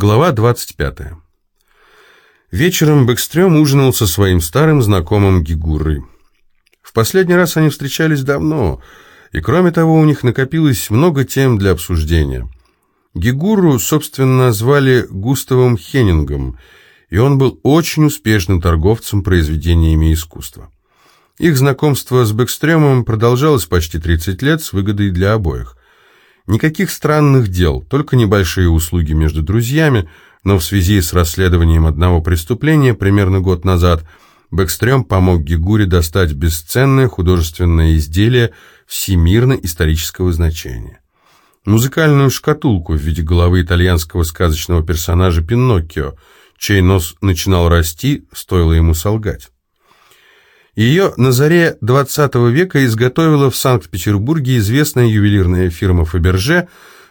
Глава 25. Вечером Бэкстрём ужинал со своим старым знакомым Гигурой. В последний раз они встречались давно, и кроме того у них накопилось много тем для обсуждения. Гигуру, собственно, звали Густавом Хеннингом, и он был очень успешным торговцем произведениями искусства. Их знакомство с Бэкстрёмом продолжалось почти 30 лет с выгодой для обоих. Никаких странных дел, только небольшие услуги между друзьями, но в связи с расследованием одного преступления примерно год назад Бэкстрём помог Гигуре достать бесценное художественное изделие всемирно-исторического значения. Музыкальную шкатулку в виде головы итальянского сказочного персонажа Пиноккио, чей нос начинал расти, стоило ему солгать. Ее на заре XX века изготовила в Санкт-Петербурге известная ювелирная фирма «Фаберже»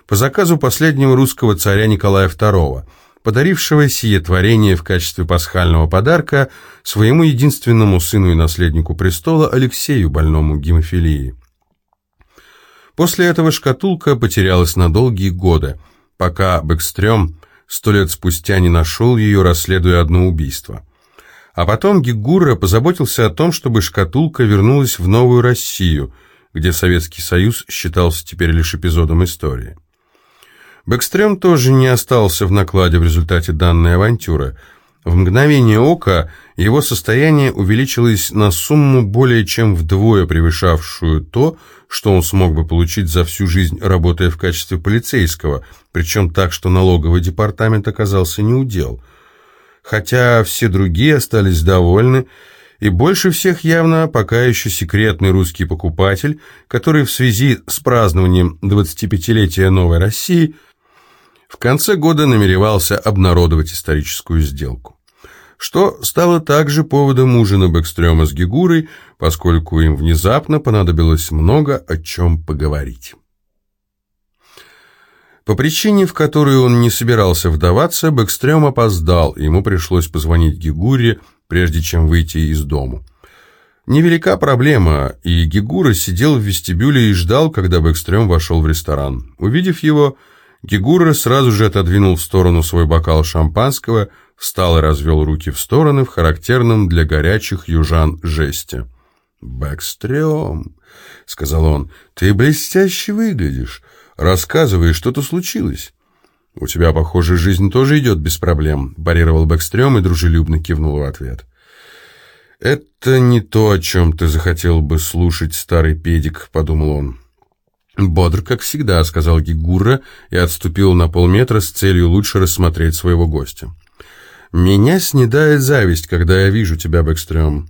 по заказу последнего русского царя Николая II, подарившего сие творение в качестве пасхального подарка своему единственному сыну и наследнику престола Алексею, больному гемофилией. После этого шкатулка потерялась на долгие годы, пока Бэкстрём сто лет спустя не нашел ее, расследуя одно убийство. А потом Гигура позаботился о том, чтобы шкатулка вернулась в новую Россию, где Советский Союз считался теперь лишь эпизодом истории. Бэкстрём тоже не остался в накладе в результате данной авантюры. В мгновение ока его состояние увеличилось на сумму более чем вдвое превышавшую то, что он смог бы получить за всю жизнь, работая в качестве полицейского, причем так, что налоговый департамент оказался неудел – хотя все другие остались довольны, и больше всех явно пока еще секретный русский покупатель, который в связи с празднованием 25-летия Новой России в конце года намеревался обнародовать историческую сделку. Что стало также поводом ужина Бэкстрёма с Гигурой, поскольку им внезапно понадобилось много о чем поговорить. По причине, в которую он не собирался вдаваться, Бэкстрём опоздал, и ему пришлось позвонить Гигуре, прежде чем выйти из дому. Невелика проблема, и Гигура сидел в вестибюле и ждал, когда Бэкстрём вошел в ресторан. Увидев его, Гигура сразу же отодвинул в сторону свой бокал шампанского, встал и развел руки в стороны в характерном для горячих южан жесте. «Бэкстрём», — сказал он, — «ты блестяще выглядишь». Рассказывай, что-то случилось». «У тебя, похоже, жизнь тоже идет без проблем», – парировал Бэкстрём и дружелюбно кивнул в ответ. «Это не то, о чем ты захотел бы слушать, старый педик», – подумал он. «Бодр, как всегда», — сказал Гигура и отступил на полметра с целью лучше рассмотреть своего гостя. «Меня снедает зависть, когда я вижу тебя, Бэкстрём.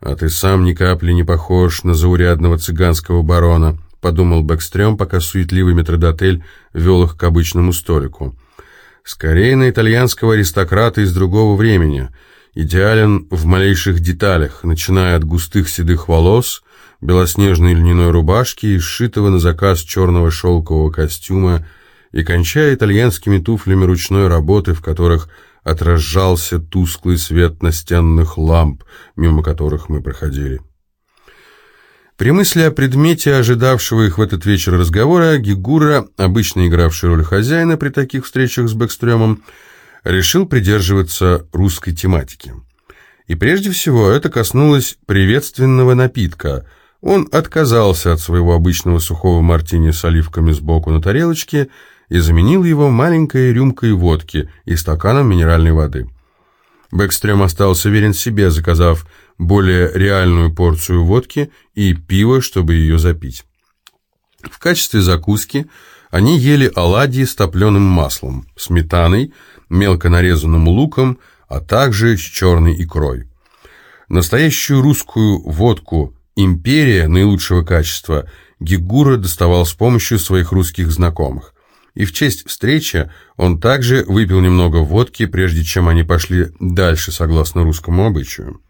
А ты сам ни капли не похож на заурядного цыганского барона». — подумал Бэкстрём, пока суетливый метродотель вел их к обычному столику. «Скорее на итальянского аристократа из другого времени. Идеален в малейших деталях, начиная от густых седых волос, белоснежной льняной рубашки и сшитого на заказ черного шелкового костюма и кончая итальянскими туфлями ручной работы, в которых отражался тусклый свет настенных ламп, мимо которых мы проходили. При мысли о предмете, ожидавшего их в этот вечер разговора, Гигура, обычно игравший роль хозяина при таких встречах с Бэкстрёмом, решил придерживаться русской тематики. И прежде всего это коснулось приветственного напитка. Он отказался от своего обычного сухого мартини с оливками сбоку на тарелочке и заменил его маленькой рюмкой водки и стаканом минеральной воды. Бэкстрём остался верен себе, заказав более реальную порцию водки и пива, чтобы ее запить. В качестве закуски они ели оладьи с топленым маслом, сметаной, мелко нарезанным луком, а также с черной икрой. Настоящую русскую водку «Империя» наилучшего качества Гигура доставал с помощью своих русских знакомых. И в честь встречи он также выпил немного водки, прежде чем они пошли дальше, согласно русскому обычаю.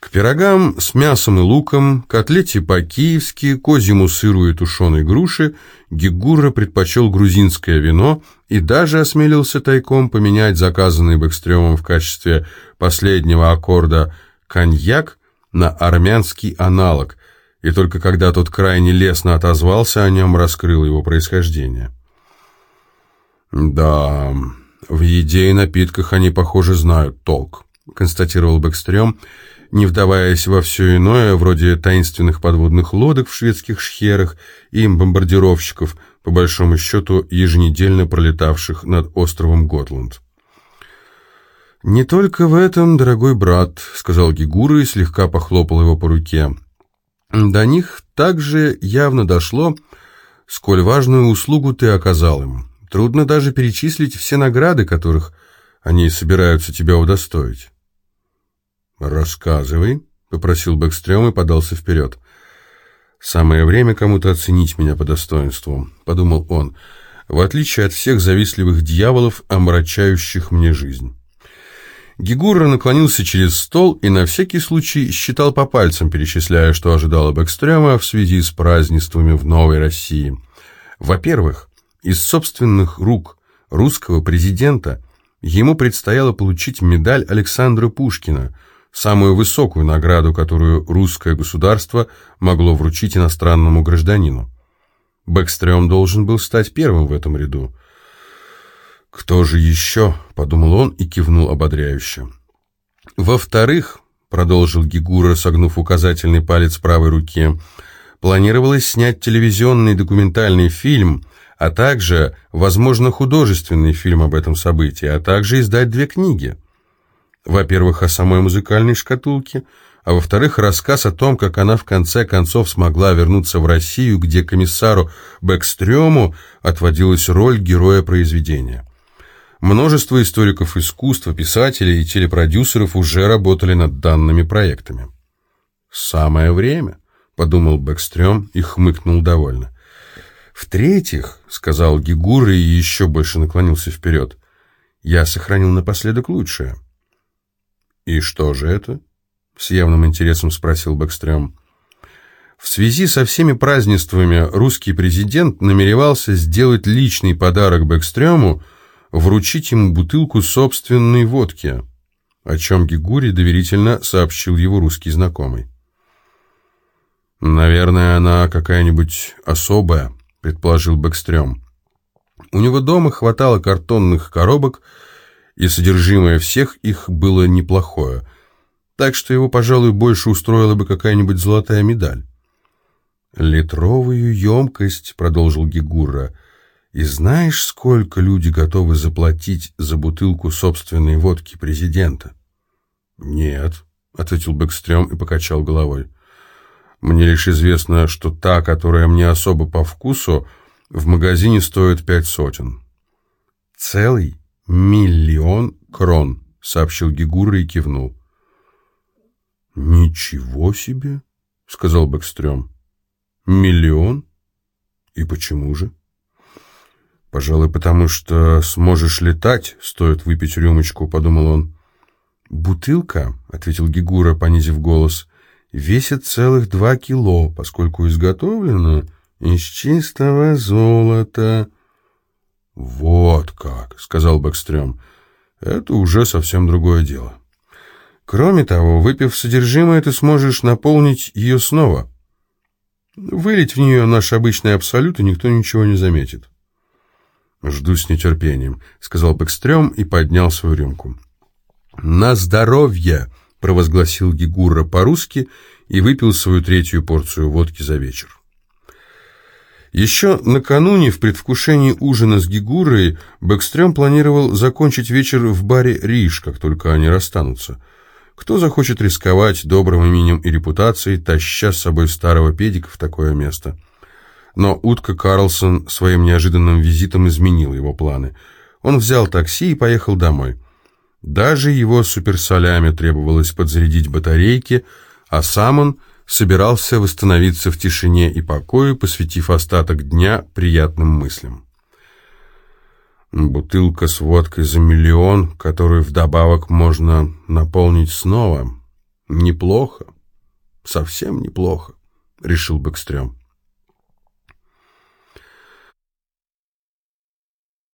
К пирогам с мясом и луком, котлете по-киевски, козьему сыру и тушеной груши Гигура предпочел грузинское вино и даже осмелился тайком поменять заказанный Бэкстрёмом в качестве последнего аккорда коньяк на армянский аналог, и только когда тот крайне лестно отозвался о нем, раскрыл его происхождение. «Да, в еде и напитках они, похоже, знают толк», — констатировал Бэкстрём, не вдаваясь во все иное, вроде таинственных подводных лодок в шведских шхерах и бомбардировщиков, по большому счету еженедельно пролетавших над островом Готланд. «Не только в этом, дорогой брат», — сказал Гигура и слегка похлопал его по руке. «До них также явно дошло, сколь важную услугу ты оказал им. Трудно даже перечислить все награды, которых они собираются тебя удостоить». «Рассказывай», — попросил Бэкстрём и подался вперед. «Самое время кому-то оценить меня по достоинству», — подумал он, «в отличие от всех завистливых дьяволов, омрачающих мне жизнь». Гигура наклонился через стол и на всякий случай считал по пальцам, перечисляя, что ожидало Бэкстрёма в связи с празднествами в Новой России. Во-первых, из собственных рук русского президента ему предстояло получить медаль Александра Пушкина, самую высокую награду, которую русское государство могло вручить иностранному гражданину. Бэкстрём должен был стать первым в этом ряду – «Кто же еще?» — подумал он и кивнул ободряюще. «Во-вторых», — продолжил Гигура, согнув указательный палец правой руки, «планировалось снять телевизионный документальный фильм, а также, возможно, художественный фильм об этом событии, а также издать две книги. Во-первых, о самой музыкальной шкатулке, а во-вторых, рассказ о том, как она в конце концов смогла вернуться в Россию, где комиссару Бэкстрёму отводилась роль героя произведения. Множество историков искусства, писателей и телепродюсеров уже работали над данными проектами. «Самое время», — подумал Бэкстрём и хмыкнул довольно. «В-третьих», — сказал Гигур и еще больше наклонился вперед, — «я сохранил напоследок лучшее». «И что же это?» — с явным интересом спросил Бэкстрём. В связи со всеми празднествами русский президент намеревался сделать личный подарок Бэкстрёму — вручить ему бутылку собственной водки, о чем Гигури доверительно сообщил его русский знакомый. «Наверное, она какая-нибудь особая», — предположил Бэкстрём. У него дома хватало картонных коробок, и содержимое всех их было неплохое, так что его, пожалуй, больше устроила бы какая-нибудь золотая медаль. «Литровую емкость», — продолжил Гигура, — и знаешь, сколько люди готовы заплатить за бутылку собственной водки президента? Нет, ответил Бэкстрём и покачал головой. Мне лишь известно, что та, которая мне особо по вкусу, в магазине стоит пять сотен. Целый миллион крон, сообщил Гигура и кивнул. Ничего себе, сказал Бэкстрём. Миллион? И почему же? «Пожалуй, потому что сможешь летать, стоит выпить рюмочку», — подумал он. «Бутылка», — ответил Гигура, понизив голос, — «весит целых два кило, поскольку изготовлена из чистого золота». «Вот как», — сказал Бэкстрём, — «это уже совсем другое дело». «Кроме того, выпив содержимое, ты сможешь наполнить ее снова. Вылить в нее наш обычный абсолют, и никто ничего не заметит». «Жду с нетерпением», — сказал Бэкстрём и поднял свою рюмку. «На здоровье!» — провозгласил Гигура по-русски и выпил свою третью порцию водки за вечер. Еще накануне, в предвкушении ужина с Гигурой, Бэкстрём планировал закончить вечер в баре «Риш», как только они расстанутся. Кто захочет рисковать добрым именем и репутацией, таща с собой старого педика в такое место? Но утка Карлсон своим неожиданным визитом изменил его планы. Он взял такси и поехал домой. Даже его суперсолями требовалось подзарядить батарейки, а сам он собирался восстановиться в тишине и покое, посвятив остаток дня приятным мыслям. Бутылка с водкой за миллион, которую вдобавок можно наполнить снова. Неплохо, совсем неплохо, решил Бэкстрём.